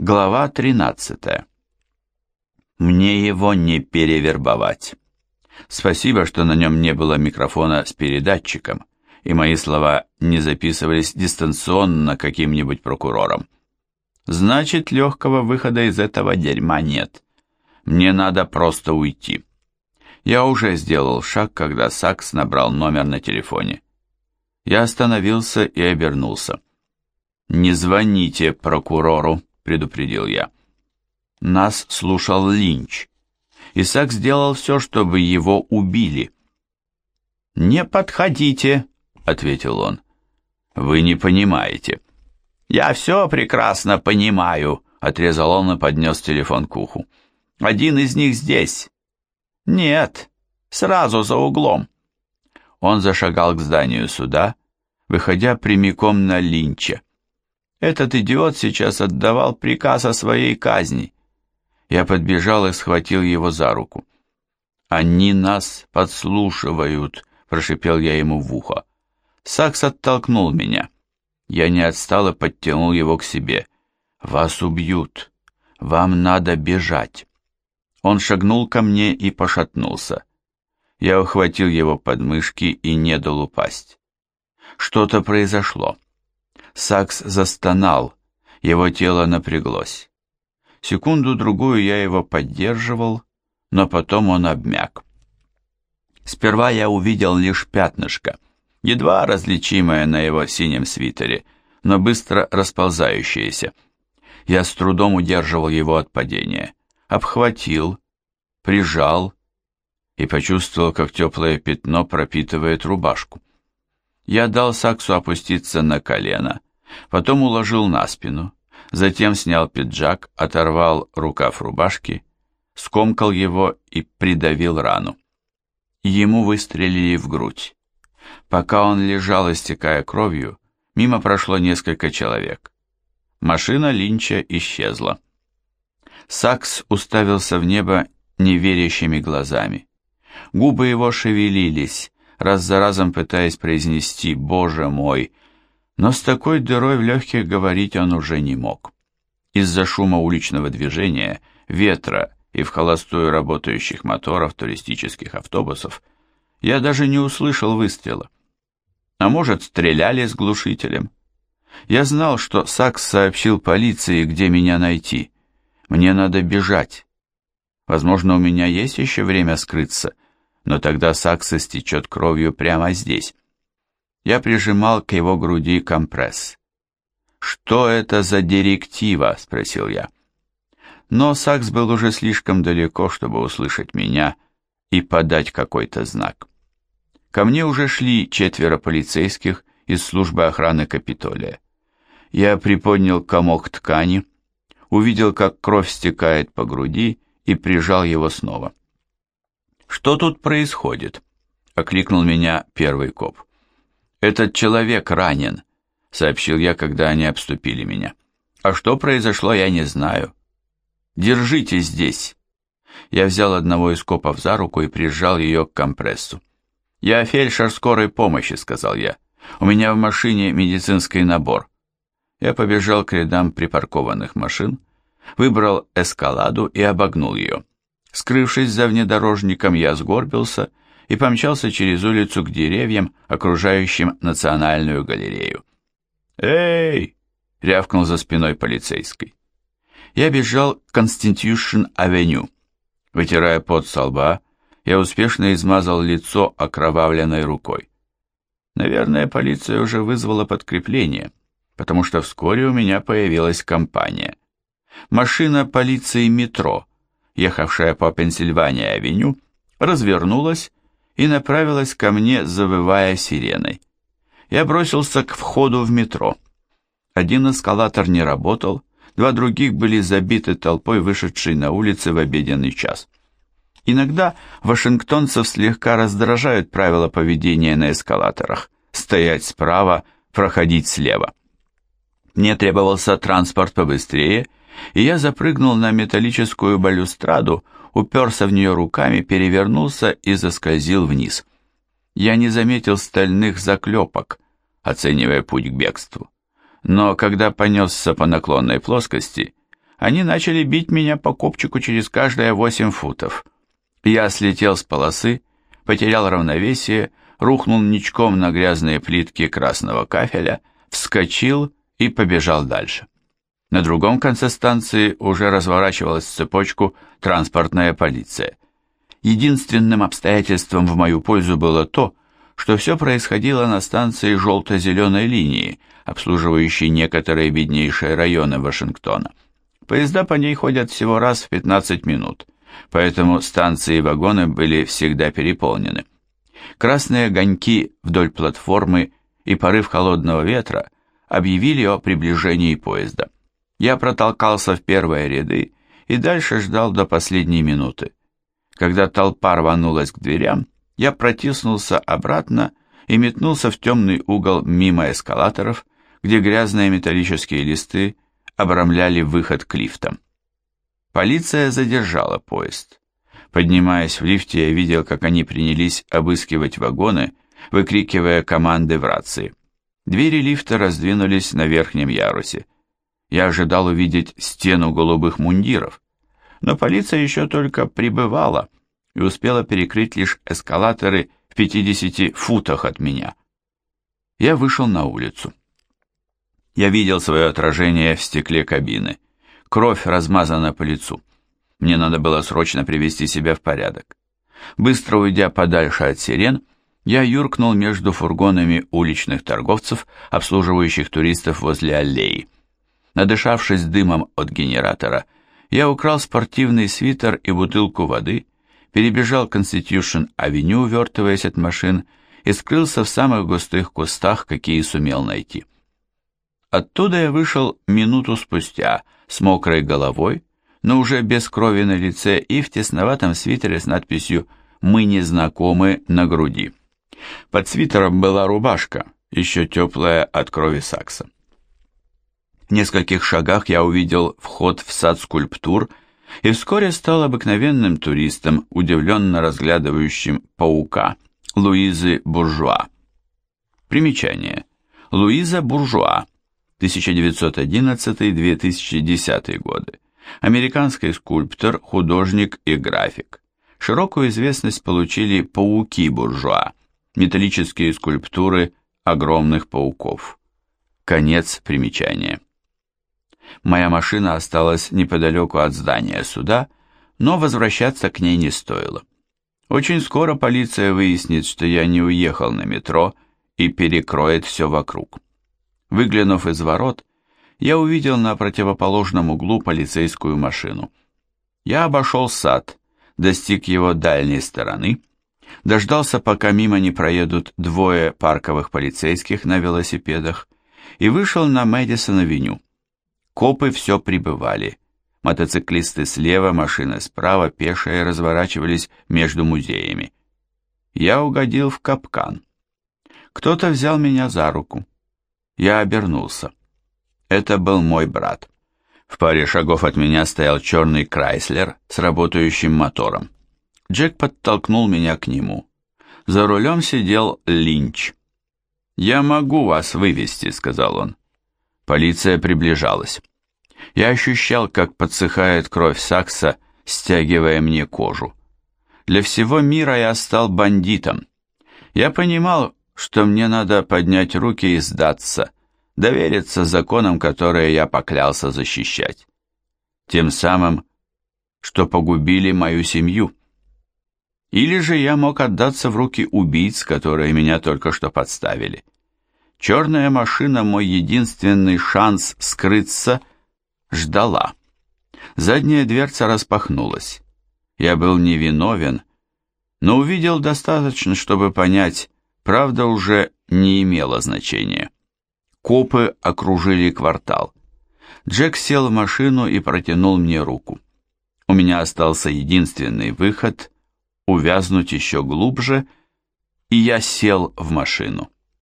Глава 13. Мне его не перевербовать. Спасибо, что на нем не было микрофона с передатчиком, и мои слова не записывались дистанционно каким-нибудь прокурором. Значит, легкого выхода из этого дерьма нет. Мне надо просто уйти. Я уже сделал шаг, когда Сакс набрал номер на телефоне. Я остановился и обернулся. «Не звоните прокурору», — предупредил я. Нас слушал Линч. Исаак сделал все, чтобы его убили. «Не подходите», — ответил он. «Вы не понимаете». «Я все прекрасно понимаю», — отрезал он и поднес телефон к уху. «Один из них здесь». «Нет, сразу за углом». Он зашагал к зданию суда, выходя прямиком на Линча. Этот идиот сейчас отдавал приказ о своей казни. Я подбежал и схватил его за руку. «Они нас подслушивают», — прошипел я ему в ухо. Сакс оттолкнул меня. Я не отстал и подтянул его к себе. «Вас убьют. Вам надо бежать». Он шагнул ко мне и пошатнулся. Я ухватил его подмышки и не дал упасть. Что-то произошло. Сакс застонал, его тело напряглось. Секунду-другую я его поддерживал, но потом он обмяк. Сперва я увидел лишь пятнышко, едва различимое на его синем свитере, но быстро расползающееся. Я с трудом удерживал его от падения, обхватил, прижал и почувствовал, как теплое пятно пропитывает рубашку. Я дал Саксу опуститься на колено, потом уложил на спину, затем снял пиджак, оторвал рукав рубашки, скомкал его и придавил рану. Ему выстрелили в грудь. Пока он лежал, истекая кровью, мимо прошло несколько человек. Машина Линча исчезла. Сакс уставился в небо неверящими глазами. Губы его шевелились, раз за разом пытаясь произнести «Боже мой!», но с такой дырой в легких говорить он уже не мог. Из-за шума уличного движения, ветра и в холостую работающих моторов туристических автобусов я даже не услышал выстрела. А может, стреляли с глушителем. Я знал, что Сакс сообщил полиции, где меня найти. Мне надо бежать. Возможно, у меня есть еще время скрыться, но тогда Сакс истечет кровью прямо здесь. Я прижимал к его груди компресс. «Что это за директива?» — спросил я. Но Сакс был уже слишком далеко, чтобы услышать меня и подать какой-то знак. Ко мне уже шли четверо полицейских из службы охраны Капитолия. Я приподнял комок ткани, увидел, как кровь стекает по груди и прижал его снова. «Что тут происходит?» — окликнул меня первый коп. «Этот человек ранен», — сообщил я, когда они обступили меня. «А что произошло, я не знаю. Держите здесь». Я взял одного из копов за руку и прижал ее к компрессу. «Я фельдшер скорой помощи», — сказал я. «У меня в машине медицинский набор». Я побежал к рядам припаркованных машин, выбрал эскаладу и обогнул ее. Скрывшись за внедорожником, я сгорбился и помчался через улицу к деревьям, окружающим Национальную галерею. «Эй!» — рявкнул за спиной полицейской. Я бежал к Конститюшн-авеню. Вытирая пот со лба, я успешно измазал лицо окровавленной рукой. Наверное, полиция уже вызвала подкрепление, потому что вскоре у меня появилась компания. Машина полиции метро, ехавшая по Пенсильвания-авеню, развернулась и направилась ко мне, завывая сиреной. Я бросился к входу в метро. Один эскалатор не работал, два других были забиты толпой, вышедшей на улицы в обеденный час. Иногда вашингтонцев слегка раздражают правила поведения на эскалаторах. Стоять справа, проходить слева. Мне требовался транспорт побыстрее, и я запрыгнул на металлическую балюстраду, уперся в нее руками, перевернулся и заскользил вниз. Я не заметил стальных заклепок, оценивая путь к бегству. Но когда понесся по наклонной плоскости, они начали бить меня по копчику через каждые восемь футов. Я слетел с полосы, потерял равновесие, рухнул ничком на грязные плитки красного кафеля, вскочил и побежал дальше. На другом конце станции уже разворачивалась цепочку транспортная полиция. Единственным обстоятельством в мою пользу было то, что все происходило на станции желто-зеленой линии, обслуживающей некоторые беднейшие районы Вашингтона. Поезда по ней ходят всего раз в 15 минут, поэтому станции и вагоны были всегда переполнены. Красные огоньки вдоль платформы и порыв холодного ветра объявили о приближении поезда. Я протолкался в первые ряды и дальше ждал до последней минуты. Когда толпа рванулась к дверям, я протиснулся обратно и метнулся в темный угол мимо эскалаторов, где грязные металлические листы обрамляли выход к лифтам. Полиция задержала поезд. Поднимаясь в лифте, я видел, как они принялись обыскивать вагоны, выкрикивая команды в рации. Двери лифта раздвинулись на верхнем ярусе. Я ожидал увидеть стену голубых мундиров, но полиция еще только прибывала и успела перекрыть лишь эскалаторы в 50 футах от меня. Я вышел на улицу. Я видел свое отражение в стекле кабины. Кровь размазана по лицу. Мне надо было срочно привести себя в порядок. Быстро уйдя подальше от сирен, я юркнул между фургонами уличных торговцев, обслуживающих туристов возле аллеи. Надышавшись дымом от генератора, я украл спортивный свитер и бутылку воды, перебежал Конститюшн-авеню, увертываясь от машин, и скрылся в самых густых кустах, какие сумел найти. Оттуда я вышел минуту спустя, с мокрой головой, но уже без крови на лице и в тесноватом свитере с надписью «Мы не знакомы» на груди. Под свитером была рубашка, еще теплая от крови сакса. Нескольких шагах я увидел вход в сад скульптур и вскоре стал обыкновенным туристом, удивленно разглядывающим паука Луизы Буржуа. Примечание. Луиза Буржуа, 1911-2010 годы. Американский скульптор, художник и график. Широкую известность получили пауки буржуа, металлические скульптуры огромных пауков. Конец примечания. Моя машина осталась неподалеку от здания суда, но возвращаться к ней не стоило. Очень скоро полиция выяснит, что я не уехал на метро и перекроет все вокруг. Выглянув из ворот, я увидел на противоположном углу полицейскую машину. Я обошел сад, достиг его дальней стороны, дождался, пока мимо не проедут двое парковых полицейских на велосипедах, и вышел на Мэдисон-авеню. Копы все прибывали. Мотоциклисты слева, машины справа, пешие разворачивались между музеями. Я угодил в капкан. Кто-то взял меня за руку. Я обернулся. Это был мой брат. В паре шагов от меня стоял черный Крайслер с работающим мотором. Джек подтолкнул меня к нему. За рулем сидел Линч. «Я могу вас вывести», — сказал он. Полиция приближалась. Я ощущал, как подсыхает кровь Сакса, стягивая мне кожу. Для всего мира я стал бандитом. Я понимал, что мне надо поднять руки и сдаться, довериться законам, которые я поклялся защищать. Тем самым, что погубили мою семью. Или же я мог отдаться в руки убийц, которые меня только что подставили. Черная машина, мой единственный шанс скрыться, ждала. Задняя дверца распахнулась. Я был невиновен, но увидел достаточно, чтобы понять, правда уже не имела значения. Копы окружили квартал. Джек сел в машину и протянул мне руку. У меня остался единственный выход — увязнуть еще глубже, и я сел в машину.